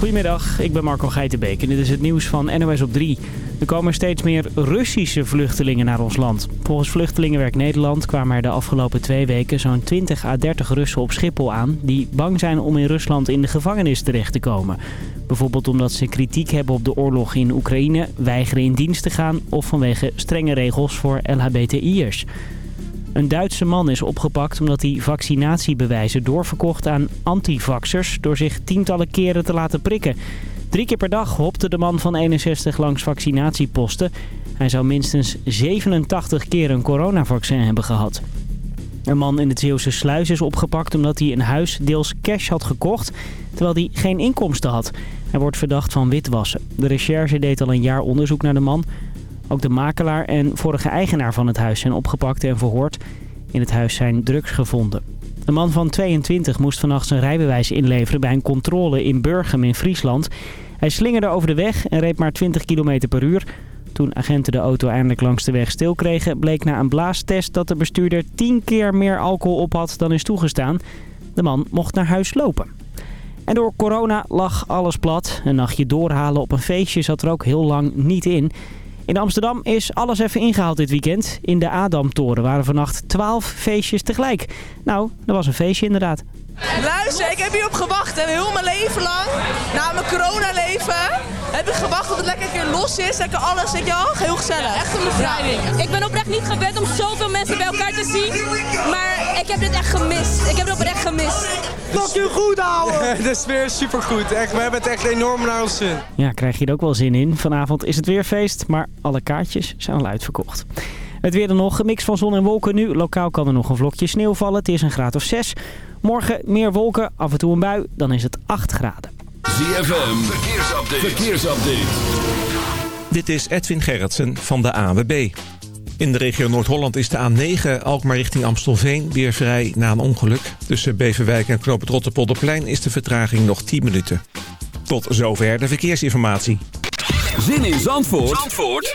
Goedemiddag, ik ben Marco Geitenbeek en dit is het nieuws van NOS op 3. Er komen steeds meer Russische vluchtelingen naar ons land. Volgens Vluchtelingenwerk Nederland kwamen er de afgelopen twee weken zo'n 20 à 30 Russen op Schiphol aan... die bang zijn om in Rusland in de gevangenis terecht te komen. Bijvoorbeeld omdat ze kritiek hebben op de oorlog in Oekraïne, weigeren in dienst te gaan... of vanwege strenge regels voor LHBTI'ers. Een Duitse man is opgepakt omdat hij vaccinatiebewijzen doorverkocht aan antivaxers... door zich tientallen keren te laten prikken. Drie keer per dag hopte de man van 61 langs vaccinatieposten. Hij zou minstens 87 keer een coronavaccin hebben gehad. Een man in het Zeeuwse Sluis is opgepakt omdat hij een huis deels cash had gekocht... terwijl hij geen inkomsten had. Hij wordt verdacht van witwassen. De recherche deed al een jaar onderzoek naar de man... Ook de makelaar en vorige eigenaar van het huis zijn opgepakt en verhoord. In het huis zijn drugs gevonden. Een man van 22 moest vannacht zijn rijbewijs inleveren bij een controle in Burgum in Friesland. Hij slingerde over de weg en reed maar 20 km per uur. Toen agenten de auto eindelijk langs de weg stil kregen... bleek na een blaastest dat de bestuurder 10 keer meer alcohol op had dan is toegestaan. De man mocht naar huis lopen. En door corona lag alles plat. Een nachtje doorhalen op een feestje zat er ook heel lang niet in... In Amsterdam is alles even ingehaald dit weekend. In de Adamtoren waren vannacht 12 feestjes tegelijk. Nou, dat was een feestje inderdaad. Luister, ik heb hierop gewacht en heel mijn leven lang, na mijn coronaleven, heb ik gewacht tot het lekker een keer los is. Lekker alles, weet je wel? Heel gezellig. Echt een bevrijding. Ik ben oprecht niet gewend om zoveel mensen bij elkaar te zien. Maar ik heb dit echt gemist. Ik heb het oprecht gemist. Fucking goed houden! De sfeer is supergoed. Echt, we hebben het echt enorm naar ons zin. Ja, krijg je er ook wel zin in. Vanavond is het weer feest, maar alle kaartjes zijn al uitverkocht. Het weer dan nog, een mix van zon en wolken nu. Lokaal kan er nog een vlokje sneeuw vallen. Het is een graad of 6. Morgen meer wolken, af en toe een bui. Dan is het 8 graden. ZFM, verkeersupdate. verkeersupdate. Dit is Edwin Gerritsen van de AWB. In de regio Noord-Holland is de A9 Alkmaar richting Amstelveen weer vrij na een ongeluk. Tussen Beverwijk en Knoop het Rotterpolderplein is de vertraging nog 10 minuten. Tot zover de verkeersinformatie. Zin in Zandvoort, Zandvoort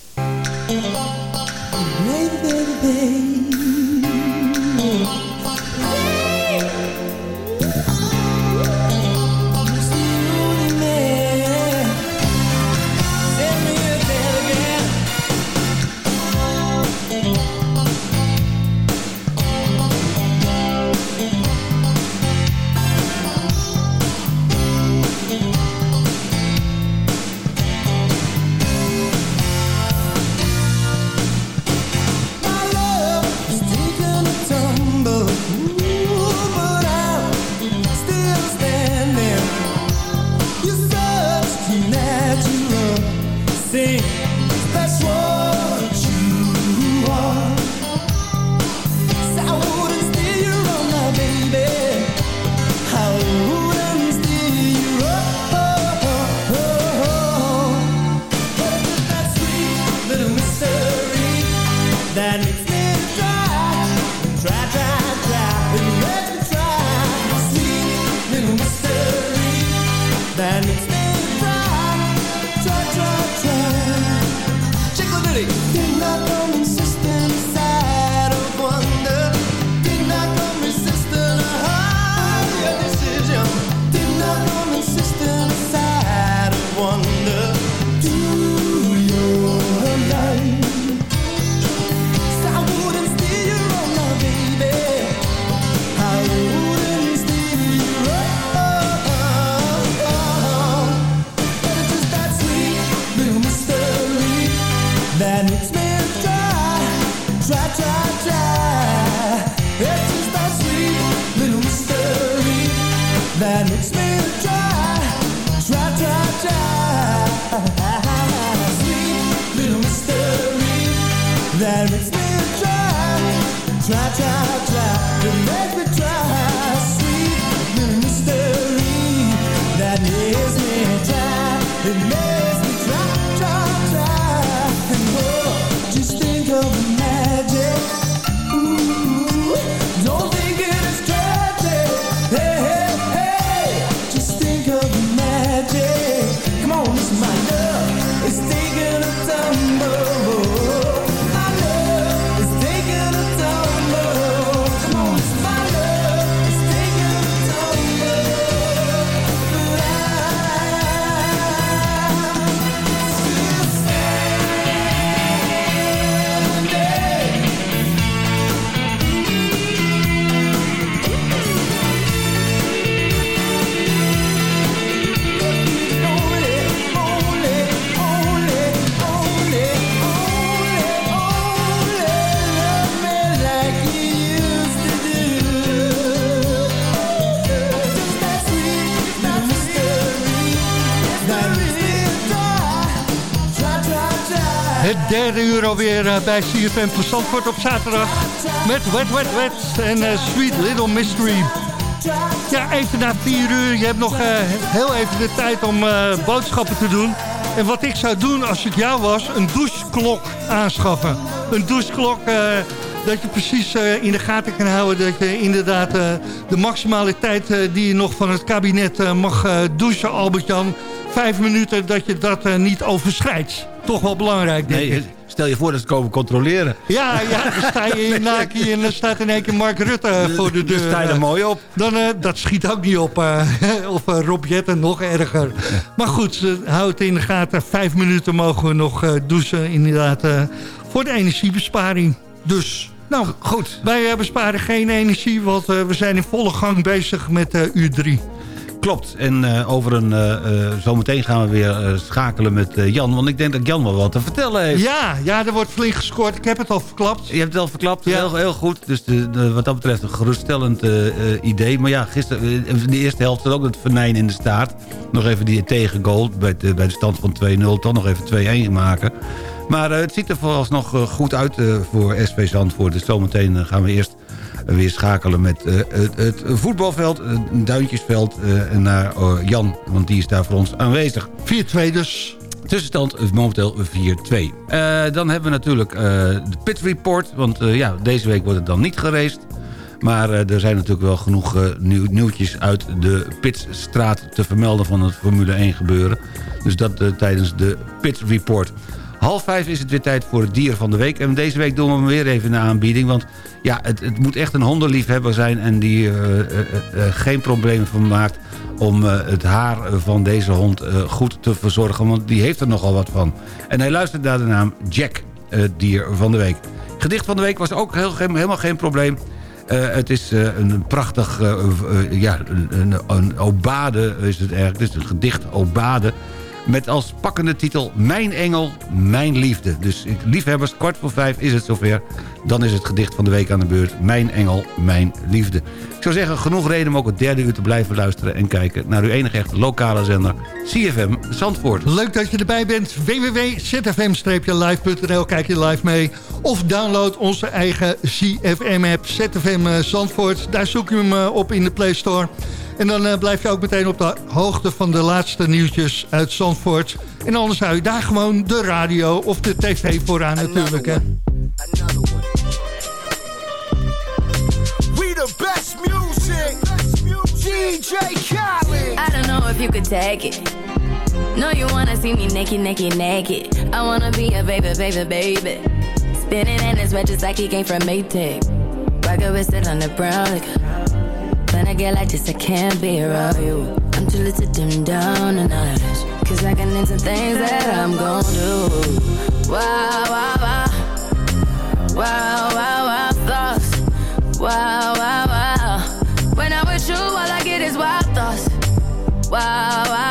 Derde uur alweer uh, bij CFM van Zandvoort op zaterdag. Met Wet Wet Wet en uh, Sweet Little Mystery. Ja, even na vier uur. Je hebt nog uh, heel even de tijd om boodschappen te doen. En wat ik zou doen als het jou was, een doucheklok aanschaffen. Een doucheklok dat je precies in de gaten kan houden... dat je inderdaad de maximale tijd die je nog van het kabinet mag douchen, Albert-Jan... vijf minuten, dat je dat niet overschrijdt. Toch wel belangrijk, denk nee, ik. Stel je voor dat ze komen controleren. Ja, ja dan sta je in Naki en dan staat in één keer Mark Rutte voor de deur. Dan sta je er mooi op. Dan, dat schiet ook niet op. of Rob Jetten nog erger. Maar goed, houd het in de gaten. Vijf minuten mogen we nog douchen, inderdaad, voor de energiebesparing. Dus, nou goed, wij besparen geen energie, want we zijn in volle gang bezig met uh, uur 3. Klopt, en uh, over een, zometeen gaan we weer schakelen met Jan. Want ik denk dat Jan wel wat te vertellen heeft. Ja, ja, er wordt flink gescoord. Ik heb het al verklapt. Je hebt het al verklapt, ja. heel, heel goed. Dus de, wat dat betreft een geruststellend idee. Maar ja, gisteren, in de eerste helft zat ook het venijn in de staart. Nog even die tegengoal bij, de, bij de stand van 2-0. Toch nog even 2-1 maken. Maar het ziet er vooralsnog goed uit voor SV Zandvoort. Dus zometeen gaan we eerst weer schakelen met het, het, voetbalveld, het Duintjesveld... naar Jan, want die is daar voor ons aanwezig. 4-2 dus. Tussenstand momenteel 4-2. dan hebben we natuurlijk de Pit Report. Want ja, deze week wordt het dan niet gereest. Maar er zijn natuurlijk wel genoeg nieuw, nieuwtjes uit de Pitstraat te vermelden van het Formule 1 gebeuren. Dus dat tijdens de Pit Report. Half vijf is het weer tijd voor het dier van de week. En deze week doen we hem weer even een aanbieding. Want ja, het, het moet echt een hondenliefhebber zijn... en die uh, geen probleem van maakt om het haar van deze hond goed te verzorgen. Want die heeft er nogal wat van. En hij luistert naar de naam Jack, het dier van de week. Gedicht van de week was ook heel, helemaal geen probleem. Het is een prachtig, ja, een, een, obade is het eigenlijk. Het is een gedicht obade met als pakkende titel Mijn Engel, Mijn Liefde. Dus liefhebbers, kwart voor vijf is het zover. Dan is het gedicht van de week aan de beurt. Mijn Engel, Mijn Liefde. Ik zou zeggen, genoeg reden om ook het derde uur te blijven luisteren... en kijken naar uw enige echte lokale zender, CFM Zandvoort. Leuk dat je erbij bent. www.zfm-live.nl, kijk je live mee. Of download onze eigen CFM-app, ZFM eh, Zandvoort. Daar zoek je hem eh, op in de Play Store... En dan uh, blijf je ook meteen op de hoogte van de laatste nieuwtjes uit Zandvoort. En anders hou je daar gewoon de radio of de tv vooraan natuurlijk. Hè. We the best music. DJ Khaled. I don't know if you could take it. No, you wanna see me naked, naked, naked. I wanna be a baby, baby, baby. Spinning in his red just like he came from Maytag. Rocket with it on the brown like When I get like this, I can't be around you. I'm too little to dim down the night. Cause I can into things that I'm gon' do. Wow, wow, wow. Wow, wow, wow, thoughts. Wow, wow, wow. When I'm with you, all I get is wild thoughts. Wow, wow,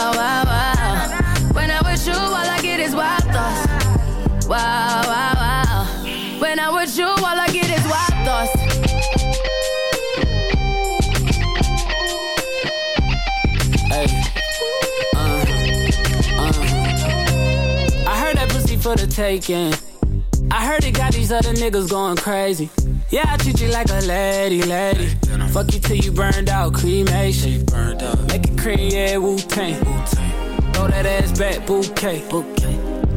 Wow, wow, wow. When I'm with you, all I get is wild thoughts. Hey, uh, uh. I heard that pussy for the taking. I heard it got these other niggas going crazy. Yeah, I treat you like a lady, lady. Fuck you till you burned out, cremation. Make it cream, yeah, Wu Tang. Throw that ass back, bouquet. bouquet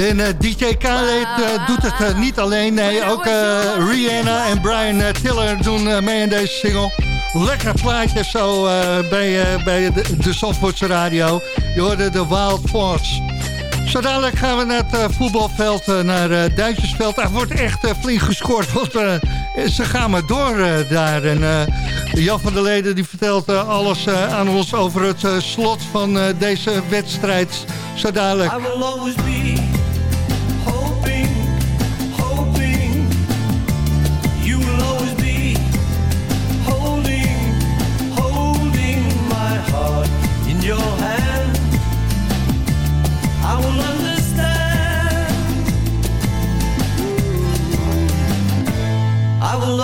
En uh, DJ Khaled uh, doet het uh, niet alleen. Nee, ook Rihanna en Brian Tiller doen mee aan deze single. Lekker plaatje zo bij, bij de, de Zandvoortse radio. Je hoorde de Wild Thoughts. Zo dadelijk gaan we naar het voetbalveld, naar uh, Duitsersveld. Daar wordt echt flink gescoord, want ze gaan maar door daar. En Jan van der Leden die vertelt alles aan ons over het slot van deze wedstrijd. Zo dadelijk.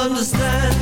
Understand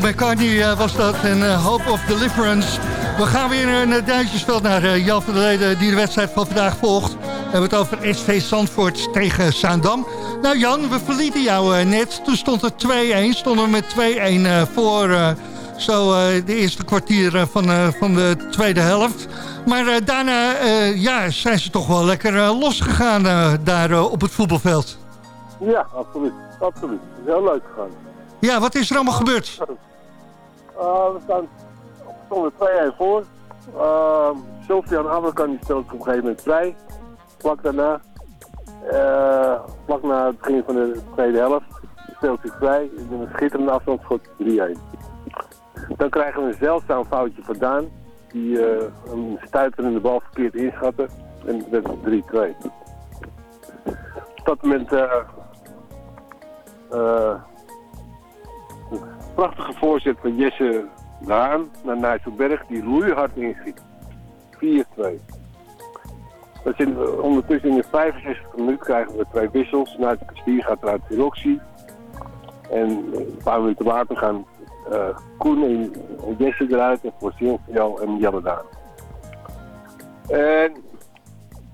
Paul McCartney eh, was dat en eh, Hope of Deliverance. We gaan weer naar het Duitsersveld, naar eh, Jan van der Leden... die de wedstrijd van vandaag volgt. We hebben het over SV Zandvoort tegen Zaandam. Nou Jan, we verlieten jou net. Toen stond het 2-1, stonden we met 2-1 eh, voor... zo de eerste kwartier van, van de tweede helft. Maar daarna ja, zijn ze toch wel lekker losgegaan daar op het voetbalveld. Ja, absoluut. absoluut. Heel leuk gegaan. Ja, wat is er allemaal gebeurd? Uh, we staan, stonden 2-1 voor. Uh, Sofian Abrakan die stelt op een gegeven moment vrij. Vlak daarna, uh, vlak na het begin van de tweede helft, speelt hij vrij. In een schitterende afstandsschot 3-1. Dan krijgen we een zeldzaam foutje vandaan. die eh, een stuiterende bal verkeerd inschatte. En het werd 3-2. Op dat moment eh, eh, een prachtige voorzet van Jesse Daan naar Nijsselberg die loeihard inschiet. 4-2. Dat in, ondertussen in de 65 minuut krijgen we twee wissels. Het Kastier gaat eruit Roxy. En een paar minuten later gaan eh, Koen en Jesse eruit en voor en Jelle Daan. En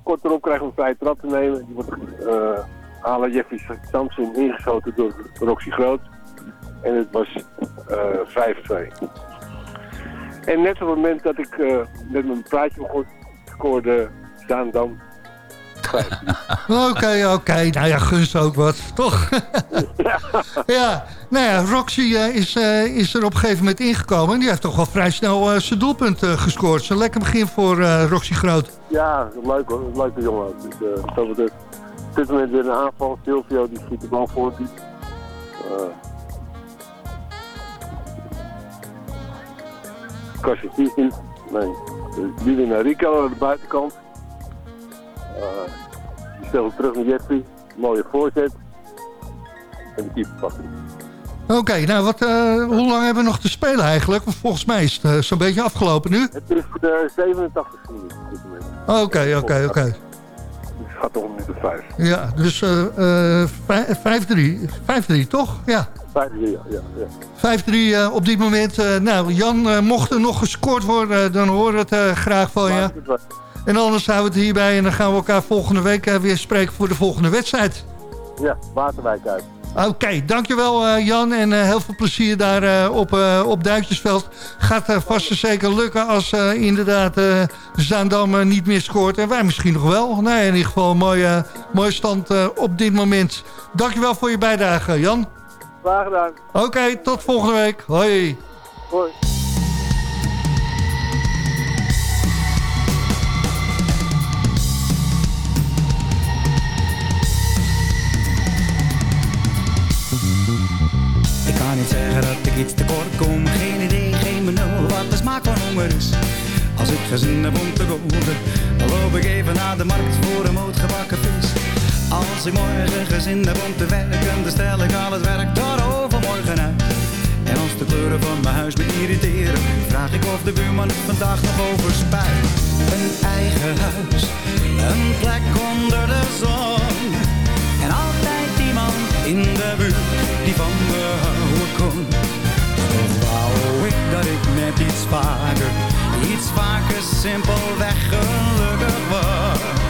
kort erop krijgen we een vrije trap te nemen. Die wordt uh, halen Jeffrey Samson ingeschoten door Roxy Groot. En het was eh 5-2. En net op het moment dat ik eh, met mijn praatje begon, scoorde Daan Dam. Oké, oké. Nou ja, gunst ook wat, toch? ja, nou ja, Roxy eh, is, eh, is er op een gegeven moment ingekomen. En die heeft toch wel vrij snel eh, zijn doelpunt eh, gescoord. Zo'n lekker begin voor eh, Roxy Groot. Ja, leuk hoor. Leuke jongen. Dus. Op dit moment weer een aanval. Silvio die schiet de bal voor. Die, Kastje niet. Nee. Die weer naar Rico aan de buitenkant. Uh, die stelt terug naar Jeffrey. Mooie voorzet. En de keeper pakt. Oké, nou, wat, eh, hoe lang hebben we nog te spelen eigenlijk? Volgens mij is het eh, zo'n beetje afgelopen nu. Het is de 87 minuut op dit moment. Oké, oké, oké. Dus het gaat toch om minuut of vijf. Ja, dus eh, eh, vij- 5-3. 5-3, toch? Ja. 5 ja, ja, ja. 5-3 eh, op dit moment. Eh, nou, Jan, eh, mocht er nog gescoord worden, dan horen we het graag van je. En anders houden we het hierbij en dan gaan we elkaar volgende week weer spreken voor de volgende wedstrijd. Ja, Waterwijk uit. Oké, dankjewel eh, Jan en heel veel plezier daar op, op Duitsersveld. Gaat vast en zeker lukken als inderdaad Zaandam niet meer scoort. En wij misschien nog wel. Nee, in ieder geval een mooie, mooie stand op dit moment. Dankjewel voor je bijdrage Jan. Graag gedaan. Oké, tot volgende week. Hoi. Hoi. Ik kan niet zeggen dat ik iets tekort kom. Geen idee, geen benul wat de smaak van honger is. Als ik gezin heb om te koken, dan loop ik even naar de markt voor een moot gebakken vis. Als ik morgen gezin heb om te werken, dan stel ik al het werk tot overmorgen uit. En als de kleuren van mijn huis me irriteren, vraag ik of de buurman het vandaag nog overspuit. Een eigen huis, een plek onder de zon. En altijd iemand in de buurt die van me houden kon. Toch wou ik dat ik net iets vaker, iets vaker simpelweg gelukkig was.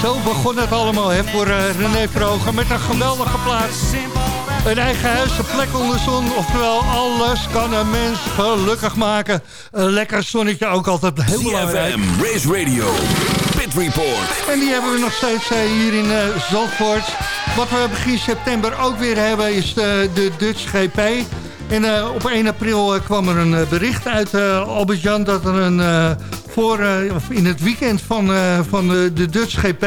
Zo begon het allemaal hè, voor eh, René Vroger met een geweldige plaats. Een eigen huis, een plek onder de zon. Oftewel, alles kan een mens gelukkig maken. Een lekker zonnetje ook altijd heel belangrijk. CFM, Race Radio, Pit Report. En die hebben we nog steeds eh, hier in eh, Zandvoort. Wat we begin september ook weer hebben is de Dutch GP. En eh, op 1 april eh, kwam er een eh, bericht uit Albert-Jan... dat er een, voor, in het weekend van, van de, Dutch GP...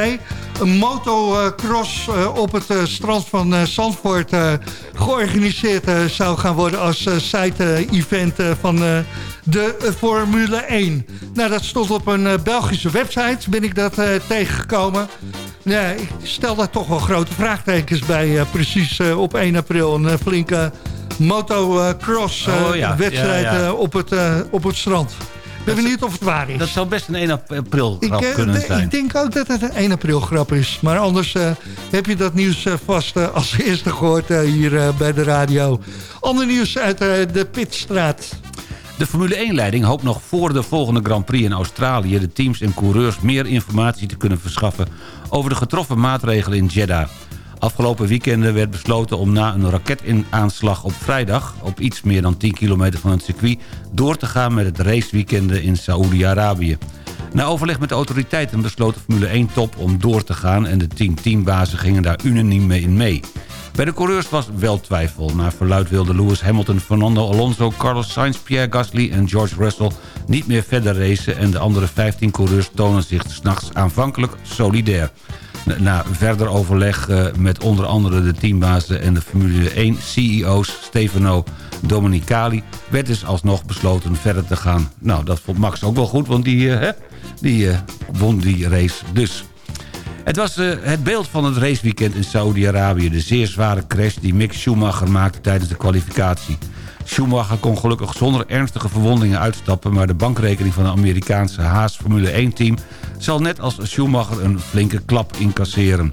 een motocross op het strand van Zandvoort georganiseerd zou gaan worden... als side-event eh, van de Formule 1. Nou, dat stond op een Belgische website, ben ik dat tegengekomen. Ja, ik stel daar toch wel grote vraagtekens bij. precies op 1 april een flinke motocross eh, Oh, ja. eh, op, het, eh, op het strand. Ik ben benieuwd of het waar is. Dat zou best een 1 april grap kunnen zijn. ik denk ook dat het een 1 april grap is. Maar anders heb je dat nieuws vast als eerste gehoord eh, hier bij de radio. Ander nieuws uit de Pitstraat. De Formule 1-leiding hoopt nog voor de volgende Grand Prix in Australië... de teams en coureurs meer informatie te kunnen verschaffen... over de getroffen maatregelen in Jeddah. Afgelopen weekenden werd besloten om na een raketaanslag op vrijdag... op iets meer dan 10 kilometer van het circuit... door te gaan met het raceweekenden in Saoedi-Arabië. Na overleg met de autoriteiten besloot de Formule 1-top om door te gaan... en de 10 teambazen gingen daar unaniem mee in mee. Bij de coureurs was wel twijfel. Naar verluid wilden Lewis Hamilton, Fernando Alonso, Carlos Sainz, Pierre Gasly en George Russell niet meer verder racen... en de andere 15 coureurs tonen zich s'nachts aanvankelijk solidair. Na- verder overleg eh, met onder andere de teambazen en de Formule 1 CEO's Stefano Domenicali... werd dus alsnog besloten verder te gaan. Nou, dat vond Max ook wel goed, want die, eh, hè, die eh, won die race dus. Het was het beeld van het raceweekend in Saudi-Arabië. De zeer zware crash die Mick Schumacher maakte tijdens de kwalificatie. Schumacher kon gelukkig zonder ernstige verwondingen uitstappen... maar de bankrekening van het Amerikaanse Haas Formule 1-team... zal net als Schumacher een flinke klap incasseren.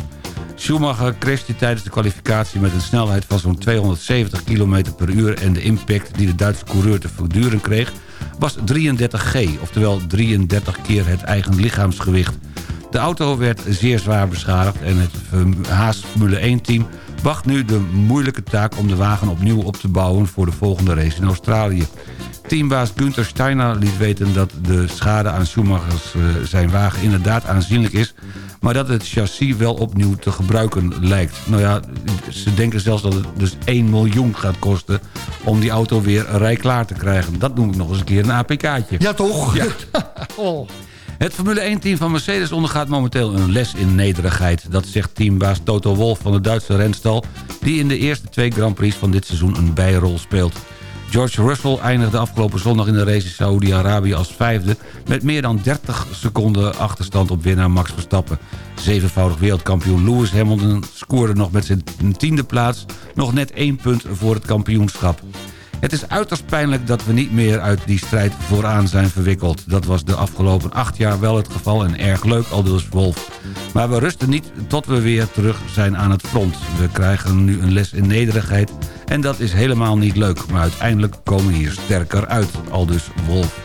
Schumacher crashte tijdens de kwalificatie met een snelheid van zo'n 270 km per uur... en de impact die de Duitse coureur te verduren kreeg was 33G, oftewel 33 keer het eigen lichaamsgewicht. De auto werd zeer zwaar beschadigd en het Haas Formule 1-team wacht nu de moeilijke taak om de wagen opnieuw op te bouwen voor de volgende race in Australië. Teambaas Günther Steiner liet weten dat de schade aan Schumachers eh, zijn wagen inderdaad aanzienlijk is... maar dat het chassis wel opnieuw te gebruiken lijkt. Nou ja, ze denken zelfs dat het dus 1 miljoen gaat kosten... om die auto weer rijklaar te krijgen. Dat noem ik nog eens een keer een APK'tje. Ja, toch? Ja. Oh. Het Formule 1-team van Mercedes ondergaat momenteel een les in nederigheid. Dat zegt teambaas Toto Wolff van de Duitse renstal... die in de eerste twee Grand Prix van dit seizoen een bijrol speelt. George Russell eindigde afgelopen zondag in de race in Saoedi-Arabië als vijfde... met meer dan 30 seconden achterstand op winnaar Max Verstappen. Zevenvoudig wereldkampioen Lewis Hamilton scoorde nog met zijn tiende plaats... nog net één punt voor het kampioenschap. Het is uiterst pijnlijk dat we niet meer uit die strijd vooraan zijn verwikkeld. Dat was de afgelopen acht jaar wel het geval en erg leuk, aldus Wolf. Maar we rusten niet tot we weer terug zijn aan het front. We krijgen nu een les in nederigheid en dat is helemaal niet leuk. Maar uiteindelijk komen we hier sterker uit, aldus Wolf.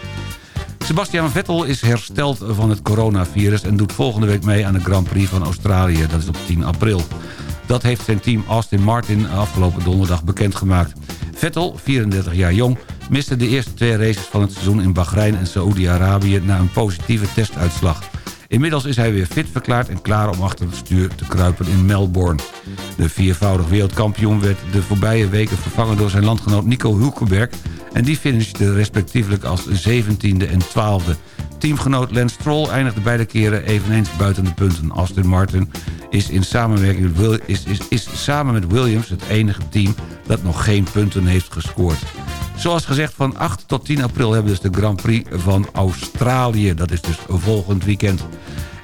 Sebastian Vettel is hersteld van het coronavirus... en doet volgende week mee aan de Grand Prix van Australië. Dat is op 10 april. Dat heeft zijn team Austin Martin afgelopen donderdag bekendgemaakt. Vettel, 34 jaar jong, miste de eerste twee races van het seizoen... in Bahrein en Saoedi-Arabië na een positieve testuitslag. Inmiddels is hij weer fit verklaard en klaar om achter het stuur te kruipen in Melbourne. De viervoudig wereldkampioen werd de voorbije weken vervangen door zijn landgenoot Nico Hulkenberg... en die finishte respectievelijk als 17e en 12e. Teamgenoot Lance Stroll eindigde beide keren eveneens buiten de punten. Aston Martin is, in samenwerking is, is, is samen met Williams het enige team dat nog geen punten heeft gescoord. Zoals gezegd, van 8 tot 10 april hebben we dus de Grand Prix van Australië. Dat is dus volgend weekend.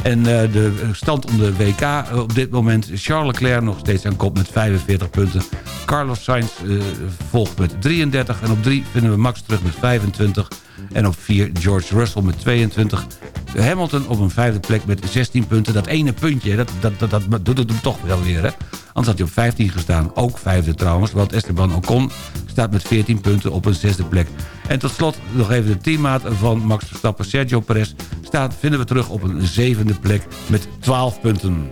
En eh, de stand om de WK eh, op dit moment... Charles Leclerc nog steeds aan kop met 45 punten. Carlos Sainz eh, volgt met 33. En op 3 vinden we Max terug met 25. En op 4 George Russell met 22. Hamilton op een vijfde plek met 16 punten. Dat ene puntje, dat, dat, dat, dat doet het hem toch wel weer. Hè? Anders had hij op 15 gestaan. Ook vijfde trouwens, want Esteban Ocon staat met 14 punten op een zesde plek. En tot slot nog even de teammaat van Max Verstappen, Sergio Perez... Staat, vinden we terug op een zevende plek met 12 punten.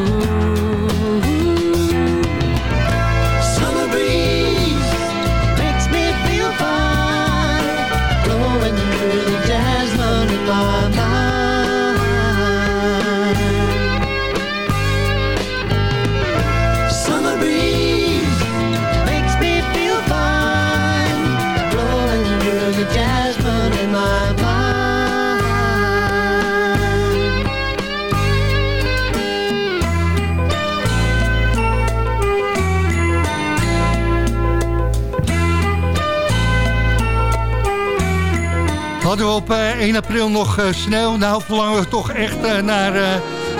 Hadden we op eh, 1 april nog eh, sneeuw? Nou, verlangen we toch echt eh, naar eh,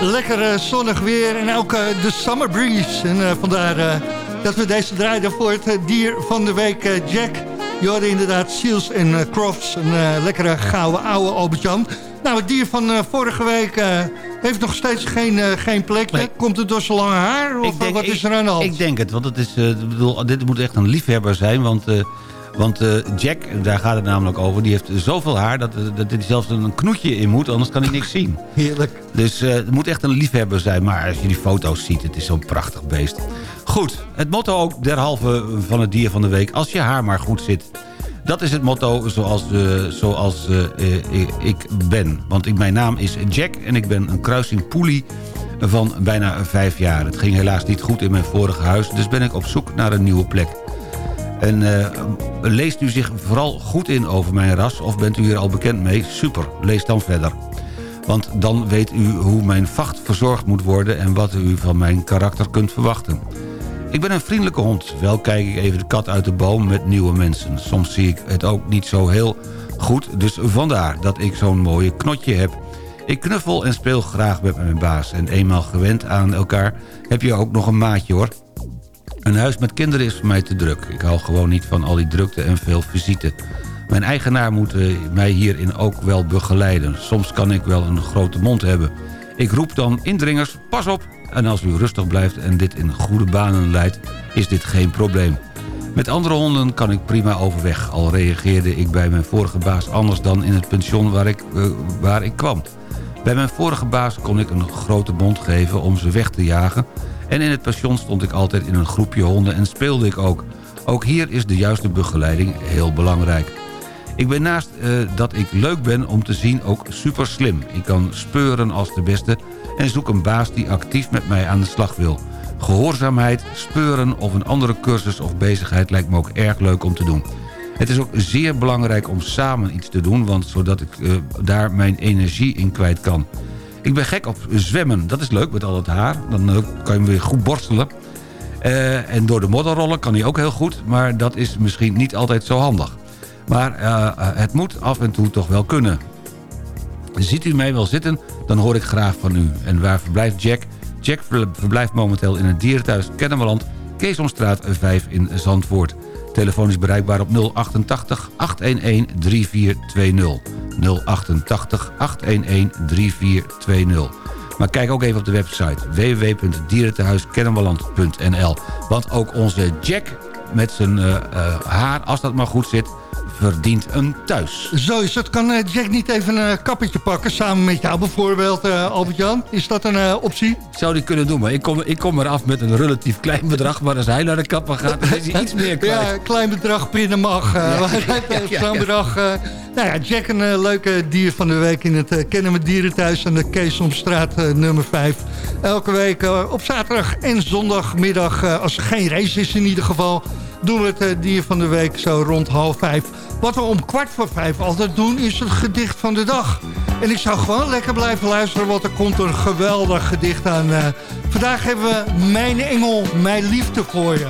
lekker eh, zonnig weer en ook eh, de summer breeze. En eh, vandaar eh, dat we deze draaiden voor het eh, dier van de week, eh, Jack. Je inderdaad Seals en eh, Crofts, een eh, lekkere gouden oude Albert-Jan. Nou, het dier van eh, vorige week eh, heeft nog steeds geen, eh, geen plekje. Komt het door zijn lange haar of eh, wat is er aan de hand? Ik denk het, want het is, eh, bedoel, dit moet echt een liefhebber zijn. Want, eh, want eh, Jack, daar gaat het namelijk over... die heeft zoveel haar dat, eh, dat hij zelfs een knoetje in moet... anders kan hij niks zien. Heerlijk. Dus eh, het moet echt een liefhebber zijn. Maar als je die foto's ziet, het is zo'n prachtig beest. Goed, het motto ook derhalve van het dier van de week... als je haar maar goed zit. Dat is het motto zoals, zoals ik ben. Want ik, mijn naam is Jack en ik ben een kruising poelie van bijna vijf jaar. Het ging helaas niet goed in mijn vorige huis, dus ben ik op zoek naar een nieuwe plek. En eh, leest u zich vooral goed in over mijn ras of bent u hier al bekend mee? Super, lees dan verder. Want dan weet u hoe mijn vacht verzorgd moet worden... en wat u van mijn karakter kunt verwachten. Ik ben een vriendelijke hond. Wel kijk ik even de kat uit de boom met nieuwe mensen. Soms zie ik het ook niet zo heel goed, dus vandaar dat ik zo'n mooie knotje heb. Ik knuffel en speel graag met mijn baas. En eenmaal gewend aan elkaar heb je ook nog een maatje hoor. Een huis met kinderen is voor mij te druk. Ik hou gewoon niet van al die drukte en veel visite. Mijn eigenaar moet eh, mij hierin ook wel begeleiden. Soms kan ik wel een grote mond hebben. Ik roep dan indringers, pas op! En als u rustig blijft en dit in goede banen leidt, is dit geen probleem. Met andere honden kan ik prima overweg. Al reageerde ik bij mijn vorige baas anders dan in het pension waar ik, eh, waar ik kwam. Bij mijn vorige baas kon ik een grote mond geven om ze weg te jagen... en in het pension stond ik altijd in een groepje honden en speelde ik ook. Ook hier is de juiste begeleiding heel belangrijk. Ik ben naast eh, dat ik leuk ben om te zien ook super slim. Ik kan speuren als de beste en zoek een baas die actief met mij aan de slag wil. Gehoorzaamheid, speuren of een andere cursus of bezigheid lijkt me ook erg leuk om te doen. Het is ook zeer belangrijk om samen iets te doen... want zodat ik eh, daar mijn energie in kwijt kan. Ik ben gek op zwemmen. Dat is leuk met al het haar. Dan eh, kan je hem weer goed borstelen. Eh, en door de modder rollen kan hij ook heel goed... maar dat is misschien niet altijd zo handig. Maar eh, het moet af en toe toch wel kunnen. Ziet u mij wel zitten, dan hoor ik graag van u. En waar verblijft Jack? Jack ver- verblijft momenteel in het dierenthuis Kennemerland... Keesomstraat 5 in Zandvoort. Telefoon is bereikbaar op 088 811 3420. 088 811 3420. Maar kijk ook even op de website www.dierentehuiskennemerland.nl. Want ook onze Jack met zijn eh, eh, haar, als dat maar goed zit, verdient een thuis. Zo is het. Kan eh, Jack niet even een kappetje pakken samen met jou bijvoorbeeld, eh, Albert-Jan? Is dat een eh, optie? Zou die kunnen doen, maar ik kom, ik kom eraf met een relatief klein bedrag. Maar als hij naar de kapper gaat, dan is hij iets meer kwijt. Ja, klein bedrag pinnen mag. eh, Ja, ja, eh, bedrag. eh, nou ja, Jack een eh, leuke dier van de week in het uh, Kennen met Dierenthuis aan de Keesomstraat eh, nummer 5. Elke week eh, op zaterdag en zondagmiddag, eh, als er geen race is in ieder geval... doen we het eh, dier van de week zo rond half vijf. Wat we om kwart voor vijf altijd doen, is het gedicht van de dag. En ik zou gewoon lekker blijven luisteren, want er komt een geweldig gedicht aan. eh. vandaag hebben we Mijn Engel, Mijn Liefde voor je.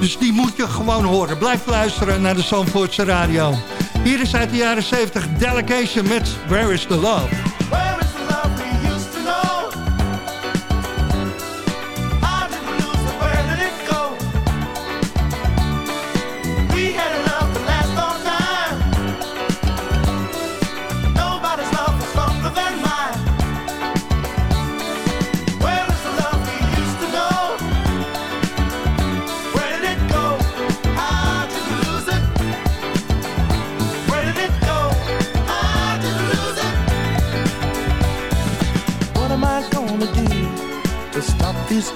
Dus die moet je gewoon horen. Blijf luisteren naar de Zandvoortse radio. Hier is uit de jaren 70 Delegation met Where is the Love.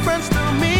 difference to me,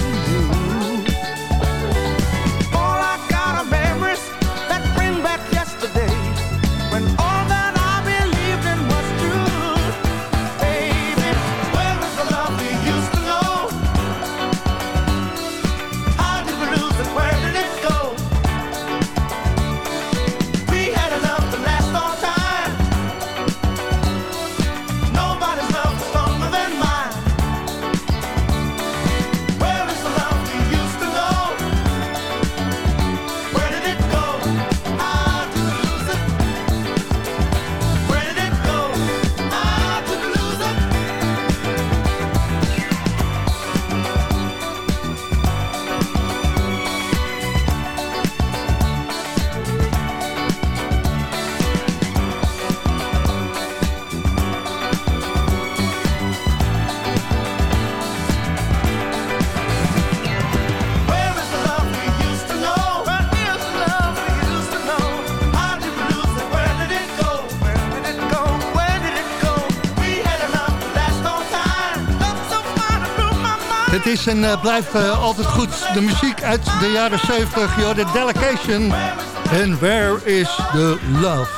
is en eh, blijft eh, altijd goed. De muziek uit de jaren 70, joh, de Delegation. En Where is the Love?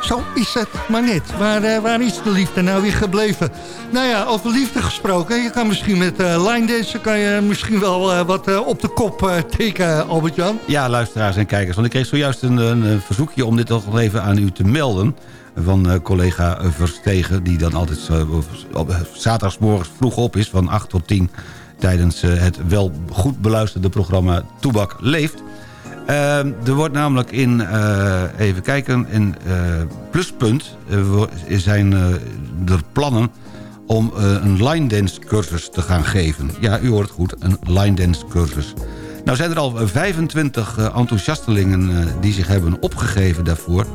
Zo is het maar net. Waar, eh, waar is de liefde nou weer gebleven? Nou ja, over liefde gesproken. Je kan misschien met line dansen kan je misschien wel wat op de kop tikken, Albert-Jan. Ja, luisteraars en kijkers. Want ik kreeg zojuist een, verzoekje om dit nog even aan u te melden. Van collega Verstegen, die dan altijd op vroeg op is... van 8 tot 10 tijdens eh, het wel goed beluisterde programma Toebak Leeft. Eh, er wordt namelijk in, eh, even kijken, in Pluspunt zijn er plannen om een line dance cursus te gaan geven. Ja, u hoort goed, een line dance cursus. Nou zijn er al eh, 25 eh, enthousiastelingen die zich hebben opgegeven daarvoor.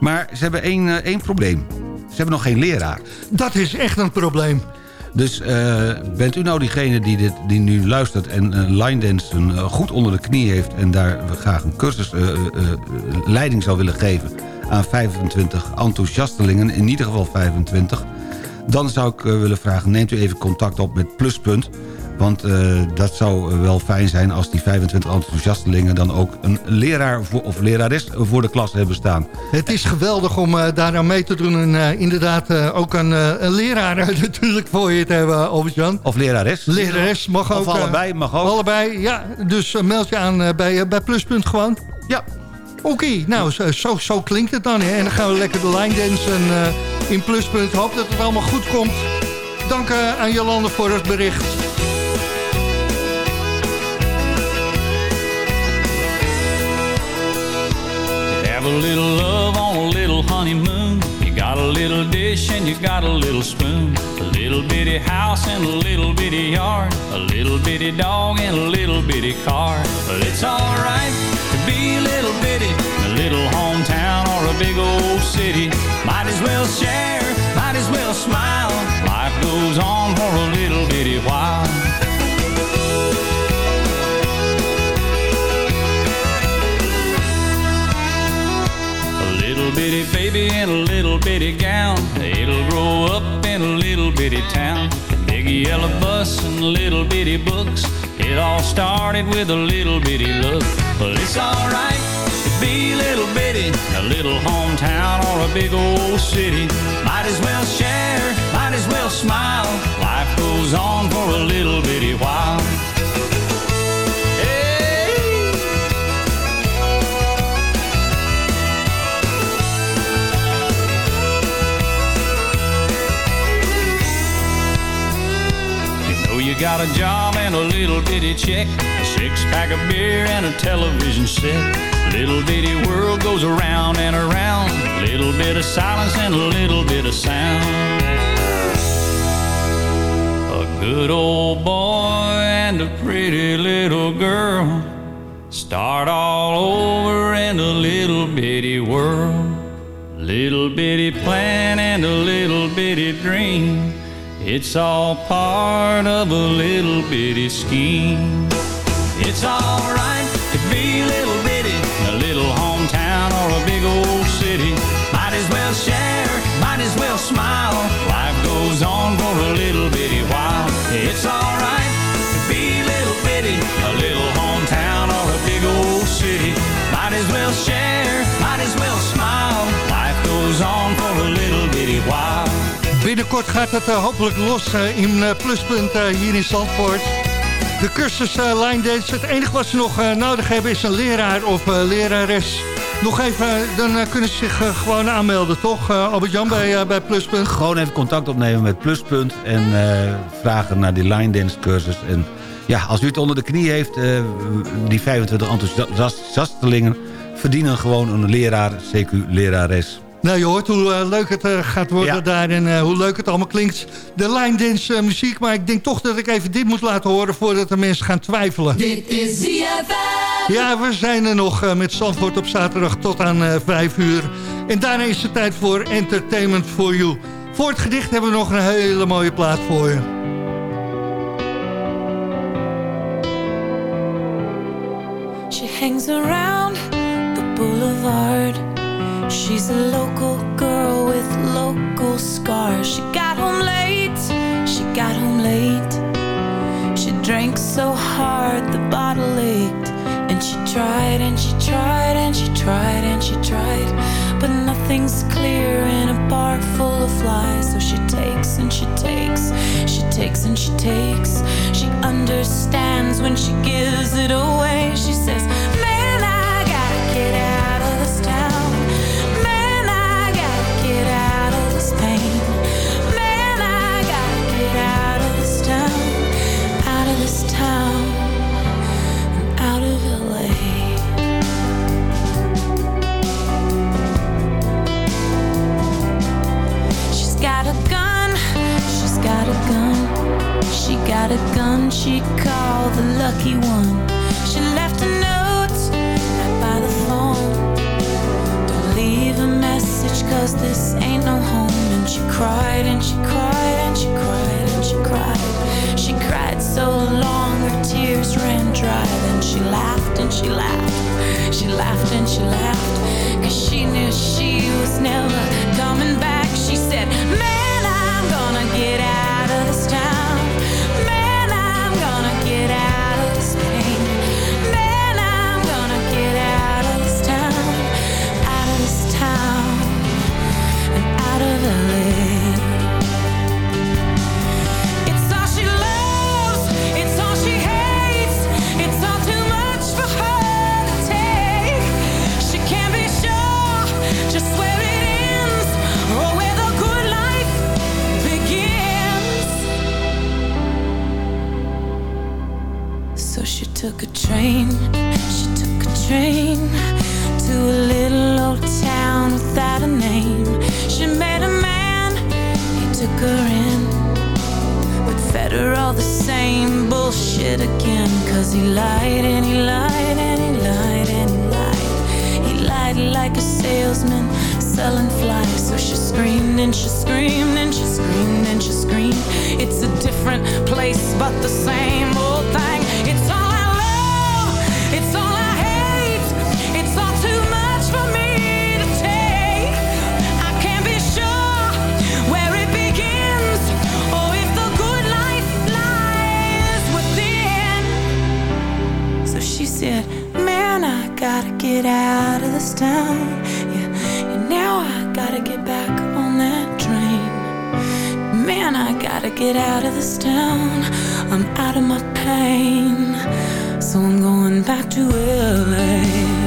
Maar ze hebben één, één probleem. Ze hebben nog geen leraar. Dat is echt een probleem. Dus eh, bent u nou diegene die, dit, die nu luistert en uh, line dansen eh, goed onder de knie heeft... en daar graag een cursus eh, eh, eh, leiding zou willen geven aan 25 enthousiastelingen... in ieder geval 25... dan zou ik eh, willen vragen, neemt u even contact op met Pluspunt... Want eh, dat zou wel fijn zijn als die 25 enthousiastelingen... dan ook een leraar voor, of lerares voor de klas hebben staan. Het is geweldig om eh, daar aan mee te doen. En eh, inderdaad ook een, een leraar natuurlijk voor je te hebben, Albert-Jan. Of lerares. Lerares mag ook. Of allebei, mag ook. Allebei, ja. Dus meld je aan bij, bij Pluspunt gewoon. Ja. Oké, nou, zo, zo, zo klinkt het dan. Hè. En dan gaan we lekker de line dansen in Pluspunt. Hoop dat het allemaal goed komt. Dank aan Jolande voor het bericht. Have a little love on a little honeymoon. You got a little dish and you got a little spoon. A little bitty house and a little bitty yard. A little bitty dog and a little bitty car. But it's alright to be a little bitty. A little hometown or a big old city. Might as well share, might as well smile. Life goes on for a little bitty while. Little bitty baby in a little bitty gown. It'll grow up in a little bitty town. Big yellow bus and little bitty books. It all started with a little bitty look. Well, it's alright to be little bitty, a little hometown or a big old city. Might as well share, might as well smile. Life goes on for a little bitty while. Got a job and a little bitty check, a six pack of beer and a television set. Little bitty world goes around and around, a little bit of silence and a little bit of sound. A good old boy and a pretty little girl start all over in a little bitty world. Little bitty plan and a little bitty dream. It's all part of a little bitty scheme. It's alright to be a little bitty, a little hometown or a big old city. Might as well share, might as well smile. Life goes on for a little bitty while. It's alright to be a little bitty, a little hometown or a big old city. Might as well share, might as well smile. Life goes on for a little bitty while. Binnenkort gaat het eh, hopelijk los eh, in eh, Pluspunt hier in Zandvoort. De cursus line dance. Het enige wat ze nog nodig hebben is een leraar of lerares. Nog even, dan kunnen ze zich gewoon aanmelden, toch? Albert-Jan bij, bij Pluspunt. Gewoon even contact opnemen met Pluspunt en vragen naar die line dance cursus. En ja, als u het onder de knie heeft, die 25 enthousiastelingen verdienen gewoon een leraar, CQ lerares. Nou, je hoort hoe eh, leuk het eh, gaat worden Ja. daar en eh, hoe leuk het allemaal klinkt. De line dance eh, muziek, maar ik denk toch dat ik even dit moet laten horen... voordat de mensen gaan twijfelen. Dit is ZFM. Ja, we zijn er nog met Zandvoort op zaterdag tot aan eh 5 uur. En daarna is het tijd voor Entertainment for You. Voor het gedicht hebben we nog een hele mooie plaat voor je. She hangs around the boulevard. She's a local girl with local scars. She got home late, she got home late. She drank so hard the bottle ached. And she tried and she tried and she tried and she tried. But nothing's clear in a bar full of lies So she takes and she takes, she takes and she takes. She understands when she gives it away. She says got a gun. She got a gun she called the lucky one. She left a note right by the phone. Don't leave a message cause this ain't no home. And she cried and she cried and she cried and she cried. She cried so long her tears ran dry. Then she laughed and she laughed. She laughed and she laughed. Cause she knew she was never coming back. She said, Man, I'm gonna get out took a train. She took a train to a little old town without a name. She met a man. He took her in but fed her all the same bullshit again. Cause he lied and he lied and he lied and he lied. He lied like a salesman selling flies. So she screamed and she screamed and she screamed and she screamed. It's a different place, but the same old get out of this town. Yeah, and now I gotta get back on that train. Man, I gotta get out of this town. I'm out of my pain. So I'm going back to LA.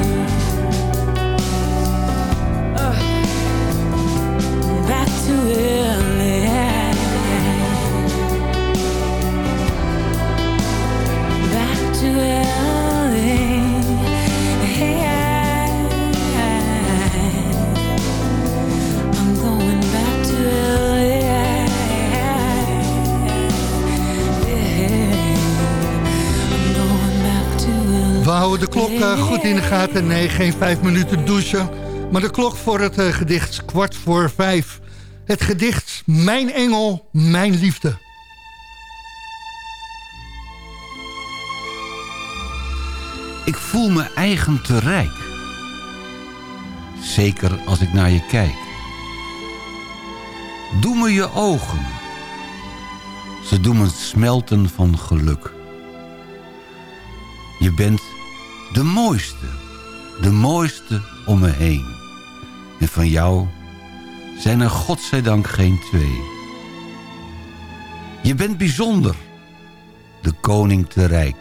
De klok eh, goed in de gaten. Nee, geen vijf minuten douchen. Maar de klok voor het eh, gedicht kwart voor vijf. Het gedicht Mijn Engel, Mijn Liefde. Ik voel me eigen te rijk. Zeker als ik naar je kijk. Doe me je ogen. Ze doen me smelten van geluk. Je bent de mooiste. De mooiste om me heen. En van jou zijn er godzijdank geen twee. Je bent bijzonder. De koning te rijk.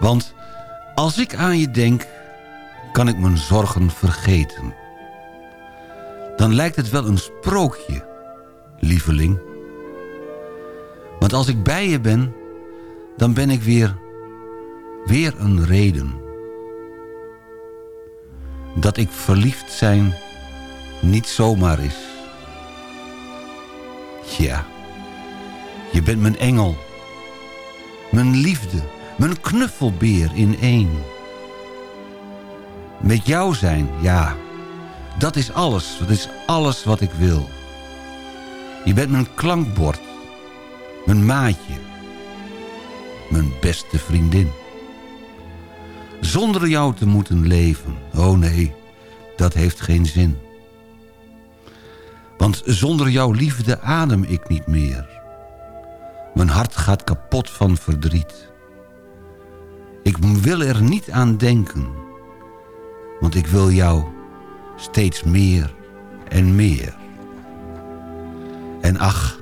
Want als ik aan je denk, kan ik mijn zorgen vergeten. Dan lijkt het wel een sprookje, lieveling. Want als ik bij je ben, dan ben ik weer, weer een reden. Dat ik verliefd zijn niet zomaar is. Ja, je bent mijn engel. Mijn liefde, mijn knuffelbeer in één. Met jou zijn, ja, dat is alles. Dat is alles wat ik wil. Je bent mijn klankbord, mijn maatje, mijn beste vriendin. Zonder jou te moeten leven, oh nee, dat heeft geen zin. Want zonder jouw liefde adem ik niet meer. Mijn hart gaat kapot van verdriet. Ik wil er niet aan denken. Want ik wil jou steeds meer en meer. En ach,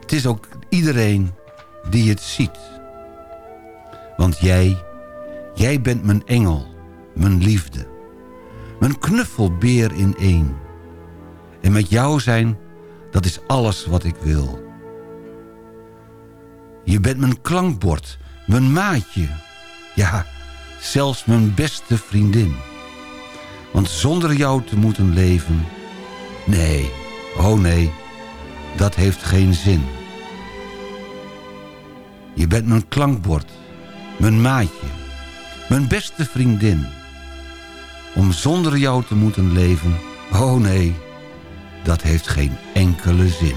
het is ook iedereen die het ziet. Want jij, jij bent mijn engel, mijn liefde. Mijn knuffelbeer in één. En met jou zijn, dat is alles wat ik wil. Je bent mijn klankbord, mijn maatje. Ja, zelfs mijn beste vriendin. Want zonder jou te moeten leven... Nee, oh nee, dat heeft geen zin. Je bent mijn klankbord, mijn maatje, mijn beste vriendin. Om zonder jou te moeten leven, oh nee, dat heeft geen enkele zin.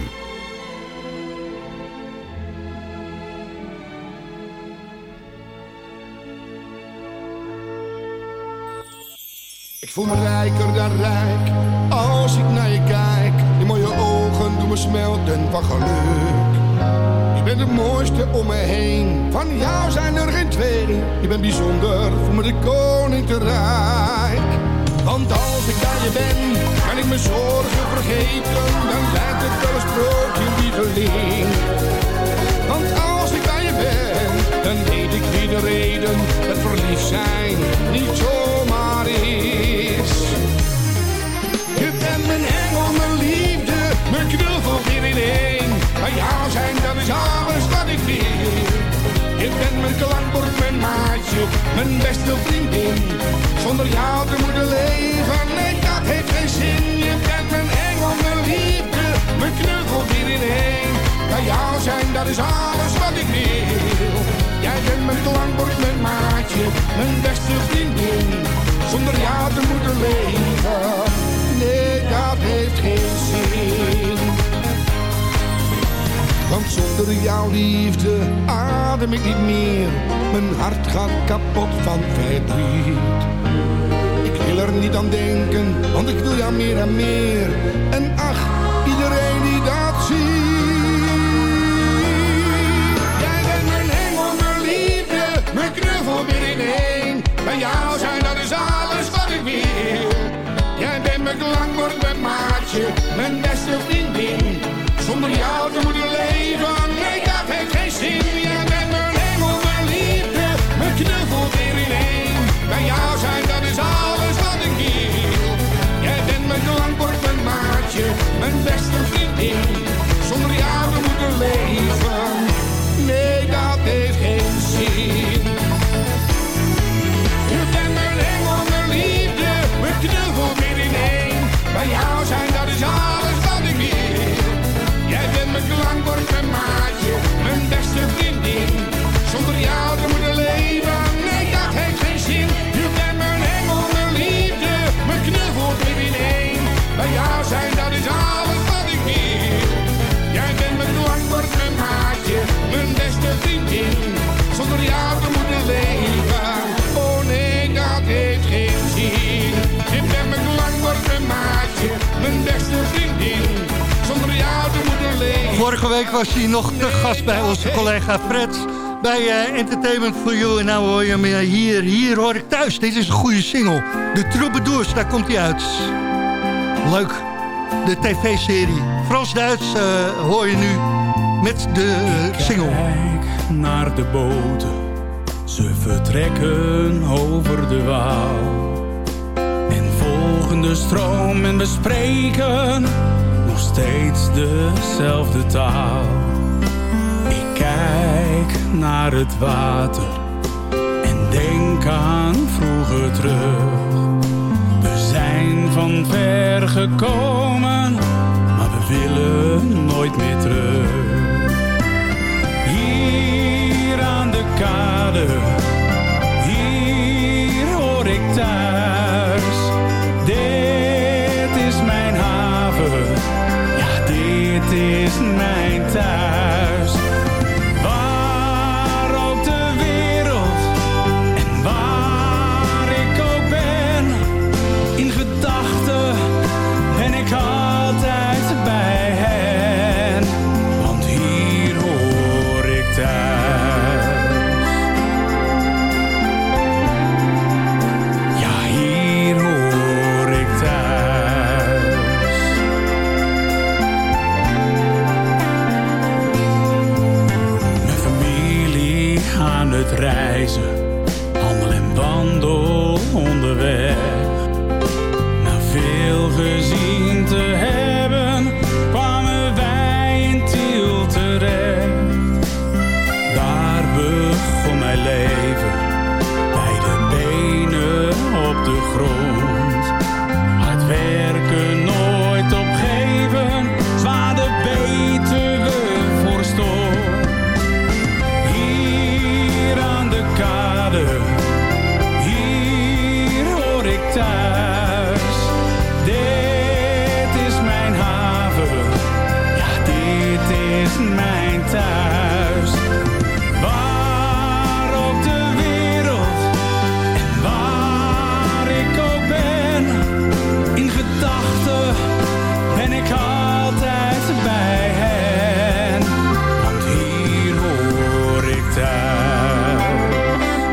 Ik voel me rijker dan rijk als ik naar je kijk. Die mooie ogen doen me smelten van geluk. Het mooiste om me heen. Van jou zijn er geen twee. Je bent bijzonder, voel me de koning te rijk. Want als ik bij je ben, kan ik mijn zorgen vergeten. Dan lijkt het wel een sprookje, lieveling. Want als ik bij je ben, dan weet ik wie de reden dat verliefd zijn niet zomaar is. Je bent mijn engel, mijn liefde, mijn knuffel weer in één. Bij jou zijn, dat is alles wat ik wil. Je bent mijn klankbord, mijn maatje, mijn beste vriendin. Zonder jou te moeten leven, nee, dat heeft geen zin. Je bent mijn engel, mijn liefde, mijn knuffel weer in één. Bij jou zijn, dat is alles wat ik wil. Jij bent mijn klankbord, mijn maatje, mijn beste vriendin. Zonder jou te moeten leven, nee, dat heeft geen zin. Want zonder jouw liefde adem ik niet meer. Mijn hart gaat kapot van verdriet. Ik wil er niet aan denken, want ik wil jou meer en meer. En ach, iedereen die dat ziet. Jij bent mijn engel, mijn liefde, mijn knuffel weer in één. Bij jou zijn, dat is alles wat ik wil. Jij bent mijn klankbord, mijn maatje, mijn beste vriendin. Zonder jou te moeten beste Vorige week was hij nog te gast bij onze collega Fred bij eh, Entertainment for You. En nou hoor je hem hier, hier hoor ik thuis. Dit is een goede single. De Troubadours, daar komt hij uit. Leuk. De tv-serie. Frans-Duits eh, hoor je nu met de eh, single. Kijk naar de boten, ze vertrekken over de Waal. En volgen de stroom en we spreken nog steeds dezelfde taal. Ik kijk naar het water en denk aan vroeger terug. We zijn van ver gekomen,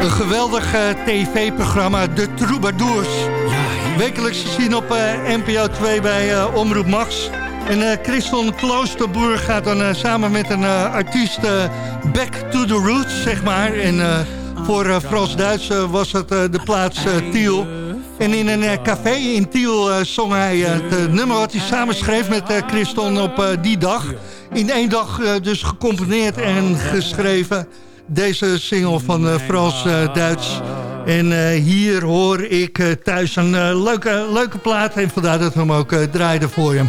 Een geweldig eh, tv-programma, De Troubadours. Wekelijks te zien op eh, NPO 2 bij eh, Omroep Max. En Christon Kloosterboer gaat dan samen met een artiest back to the roots, zeg maar. En voor Frans-Duits was het de plaats Tiel. En in een café in Tiel zong hij het nummer wat hij samen schreef met Christon op die dag. In één dag dus gecomponeerd en geschreven. Deze single van eh, Frans-Duits. En eh, hier hoor ik eh, thuis een eh, leuke, leuke plaat. En vandaar dat we hem ook eh, draaiden voor je.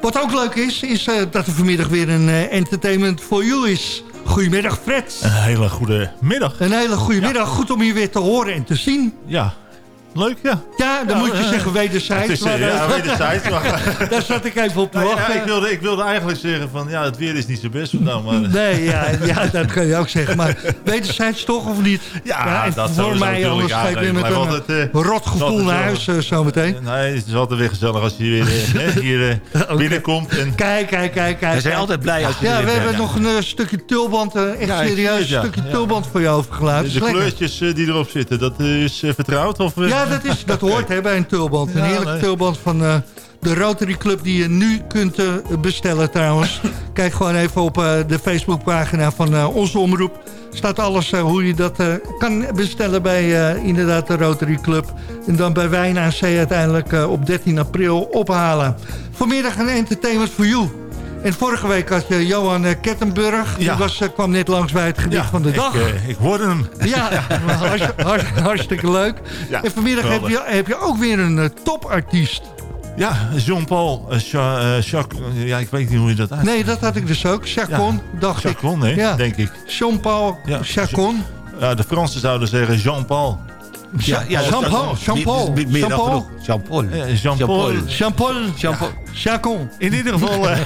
Wat ook leuk is, is eh, dat er vanmiddag weer een eh, Entertainment for You is. Goedemiddag Fred. Een hele goede middag. Een hele goede middag. Goed om je weer te horen en te zien. Ja, leuk ja. Ja, dan Ja, moet je zeggen wederzijds. maar, eh, ja, wederzijds, maar- Daar zat ik even op te Nou ja, wachten. ik, wilde, ik wilde eigenlijk zeggen van ja, het weer is niet zo best vandaag. Maar, Nee, ja, ja, dat kun je ook zeggen. Maar wederzijds toch, of niet? Ja, dat voor mij anders Ja, ga ik weer met een altijd, eh, rot gevoel altijd naar huis eh, zometeen. Nee, het is altijd weer gezellig als je weer hè, hier binnenkomt. En... Kijk, kijk, kijk. kijk. Wij zijn altijd blij als je Ja, we hebben nog een stukje tulband, echt Ja, serieus, ja. stukje Ja. tulband voor je overgelaten. De, kleurtjes die erop zitten, dat is vertrouwd? Of, eh? Ja, dat, is, dat hoort hè, bij een tulband. Een nee. tulband van eh, de Rotary Club die je nu kunt eh, bestellen trouwens. Kijk gewoon even op eh, de Facebookpagina van onze omroep. Staat alles hoe je dat kan bestellen bij inderdaad de Rotary Club. En dan bij Wijn aan Zee uiteindelijk op 13 april ophalen. Vanmiddag een Entertainment for You. En vorige week had je Johan eh, Kettenburg. Die was, eh, kwam net langs bij het gedicht van de dag. Ik, eh, ik hoorde hem. Ja, hartst- hartst- hartstikke leuk. En vanmiddag heb je, heb je ook weer een eh, topartiest. Ja, Jean-Paul, eh, eh, Jacques, eh, ja, ik weet niet hoe je dat uit. Nee, dat had ik dus ook. Chacon, dacht ik. Chacon, Ja. denk ik. Jean-Paul Ja, Chacon. Ja, de Fransen zouden zeggen Jean-Paul. Ja, ja, Jean-Paul. Jean-Paul. Jean-Paul. Jean-Paul. Jean-Paul. Chacon. In ieder geval, eh,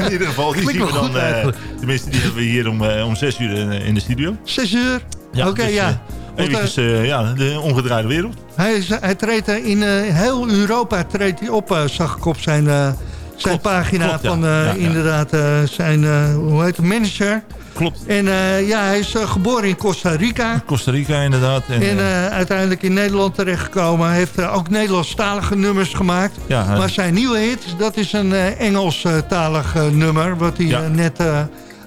in ieder geval die zien we dan, goed eh, tenminste die hebben we hier om, eh, om zes uur in, de studio. Zes uur. Oké, dus, ja. eh, ja, de ongedraaide wereld. Hij, hij treedt in heel Europa treedt hij op, zag ik op zijn, zijn pagina ja. van Ja, ja. inderdaad zijn, hoe heet het, manager. Klopt. En eh, ja, hij is eh, geboren in Costa Rica. Costa Rica inderdaad. En, En eh, uiteindelijk in Nederland terechtgekomen. Hij heeft eh, ook Nederlandstalige nummers gemaakt. Ja, hij- maar zijn nieuwe hit, dat is een Engelstalig nummer... wat hij Ja. net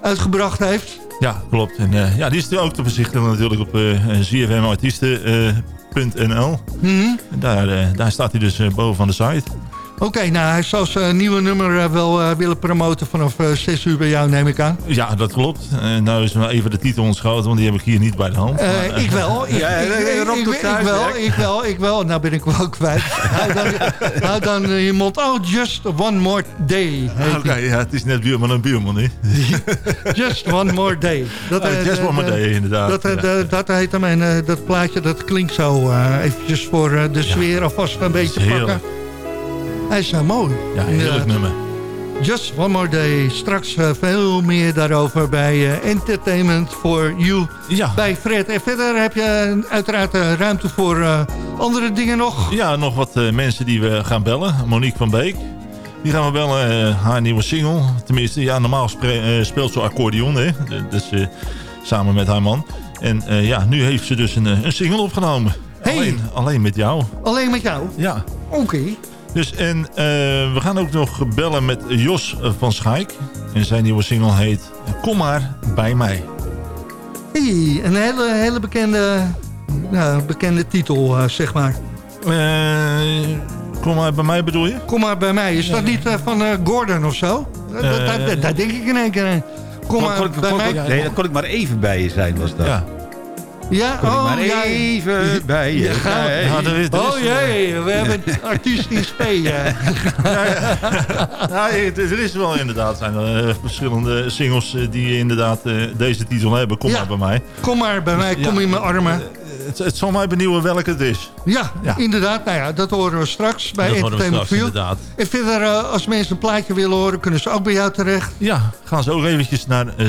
uitgebracht heeft. ja, klopt. En ja, die is ook te bezichtigen natuurlijk op uh, zfmartiesten.nl. Mhm. daar, daar staat hij dus boven van de site. Oké, nou, hij zal zijn nieuwe nummer eh, wel eh, willen promoten vanaf eh 6 uur bij jou, neem ik aan. Ja, dat klopt. En nou is me even de titel ontschoten, want die heb ik hier niet bij de hand. Eh, Maar, eh, ik wel. Ik, Ja, ik, eh, ik, Rob ik- doet ik thuis, wel, ik wel, ik wel. Nou ben ik wel kwijt. hou, dan, hou dan eh, je mond. Oh, just one more day. Oké, ja, het is net buurman en buurman, hè? Just one more day. Dat, eh, just one more day, inderdaad. Dat, eh, Ja. dat, dat heet hem. En eh, dat plaatje dat klinkt zo eh, eventjes voor eh, de sfeer alvast een beetje pakken. Hij is uh, mooi. Ja, heerlijk Inderdaad. nummer. Just one more day. Straks eh, veel meer daarover bij eh, Entertainment for You. Ja. Bij Fred. En verder heb je uiteraard eh, ruimte voor eh, andere dingen nog. Ja, nog wat eh, mensen die we gaan bellen. Monique van Beek. Die gaan we bellen, eh, haar nieuwe single. Tenminste, ja, normaal eh, speelt ze accordeon, hè. Dus eh, samen met haar man. En eh, ja, nu heeft ze dus een, eh, een single opgenomen. Hey. Alleen, alleen met jou. Alleen met jou? Ja. Oké. Dus en eh, we gaan ook nog bellen met Jos van Schaik. En zijn nieuwe single heet Kom maar bij mij. Hey, een hele, hele bekende, nou, bekende titel, eh, zeg maar. Eh, kom maar bij mij bedoel je? Kom maar bij mij. Is dat niet van eh, Gordon of zo? Dat- dat- dat- Daar denk ik in één keer aan. Kom Kon- maar bij kon- mij. kon- Nee, dat kon ik maar even bij je zijn, was dat. Ja. Ja, Kon oh, maar ja. even bij je Ja, ga- zijn. Ja, er is- er is- Oh jee, we hebben een artiest in spe. ja. Ja, het- er is wel inderdaad zijn er, eh, verschillende singles eh, die inderdaad eh, deze titel hebben. Kom Ja. maar bij mij. Kom maar bij mij, Ja. kom in mijn armen. Het, het zal mij benieuwen welke het is. Ja, Ja. inderdaad. Nou ja, dat horen we straks bij Dat Entertainment View. inderdaad. En verder, eh, als mensen een plaatje willen horen, kunnen ze ook bij jou terecht. Ja, gaan ze ook eventjes naar eh,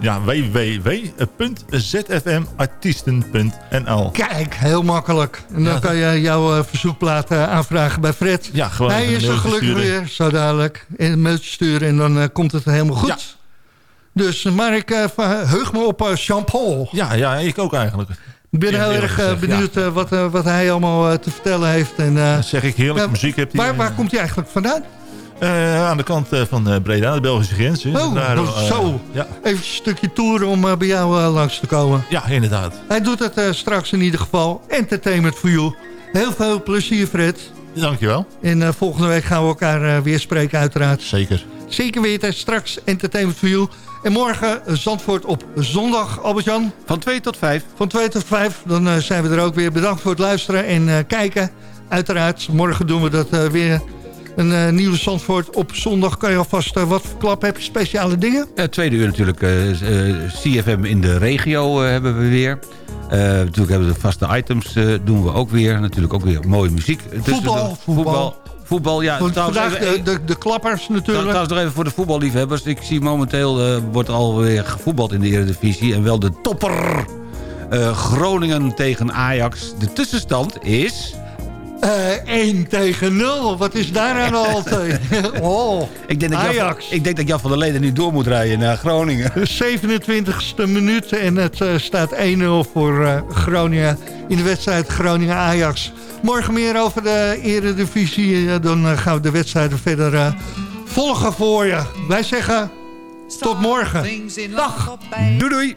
ja, www.zfmartiesten.nl Kijk, heel makkelijk. En dan kan je jouw eh, verzoekplaat aanvragen bij Fred. Ja, gewoon Hij is er gelukkig sturen. weer, zo dadelijk. En een mailtje sturen en dan komt het helemaal goed. Dus, maar ik heug me op Jean-Paul. Ja, ja, ik ook eigenlijk. Ik ben heel erg eh, gezegd, benieuwd eh, wat, eh, wat hij allemaal te vertellen heeft. En, eh, zeg ik heerlijke ja, muziek hij. Waar, waar komt hij eigenlijk vandaan? Aan de kant van Breda, de Belgische grens. Oh, Daar, dat- zo. Ja, Even een stukje toeren om bij jou langs te komen. ja, inderdaad. Hij doet het straks in ieder geval. Entertainment for you. Heel veel plezier, Fred. Dankjewel. En volgende week gaan we elkaar weer spreken, uiteraard. Zeker. Zeker weten, straks Entertainment for you. En morgen eh, Zandvoort op zondag, Albert-Jan. Van 2 tot 5. Van 2 tot 5, dan eh, zijn we er ook weer. Bedankt voor het luisteren en eh, kijken. Uiteraard, morgen doen we dat weer. Een nieuwe Zandvoort op zondag. Kan je alvast eh, wat verklappen? Heb je speciale dingen? Eh, tweede uur natuurlijk CFM in de regio hebben we weer. Natuurlijk hebben we de vaste items, doen we ook weer. Natuurlijk ook weer mooie muziek. tussen Voetbal, voetbal. voetbal. Voetbal, ja. Vandaag even- de, de, de klappers natuurlijk. Trouwens nog even voor de voetballiefhebbers. Ik zie momenteel eh, wordt alweer gevoetbald in de Eredivisie. En wel de topper. Eh, Groningen tegen Ajax. De tussenstand is... Eh 1 tegen 0. Wat is daar aan de hand? oh, Ik denk, dat Jan, Ajax. ik denk dat Jan van der Leden nu door moet rijden naar Groningen. De 27e minuut en het eh, staat 1-0 voor eh, Groningen in de wedstrijd Groningen-Ajax. Morgen meer over de eredivisie. eh, dan eh, gaan we de wedstrijden verder eh, volgen voor je. Wij zeggen tot morgen. Dag. Doei doei.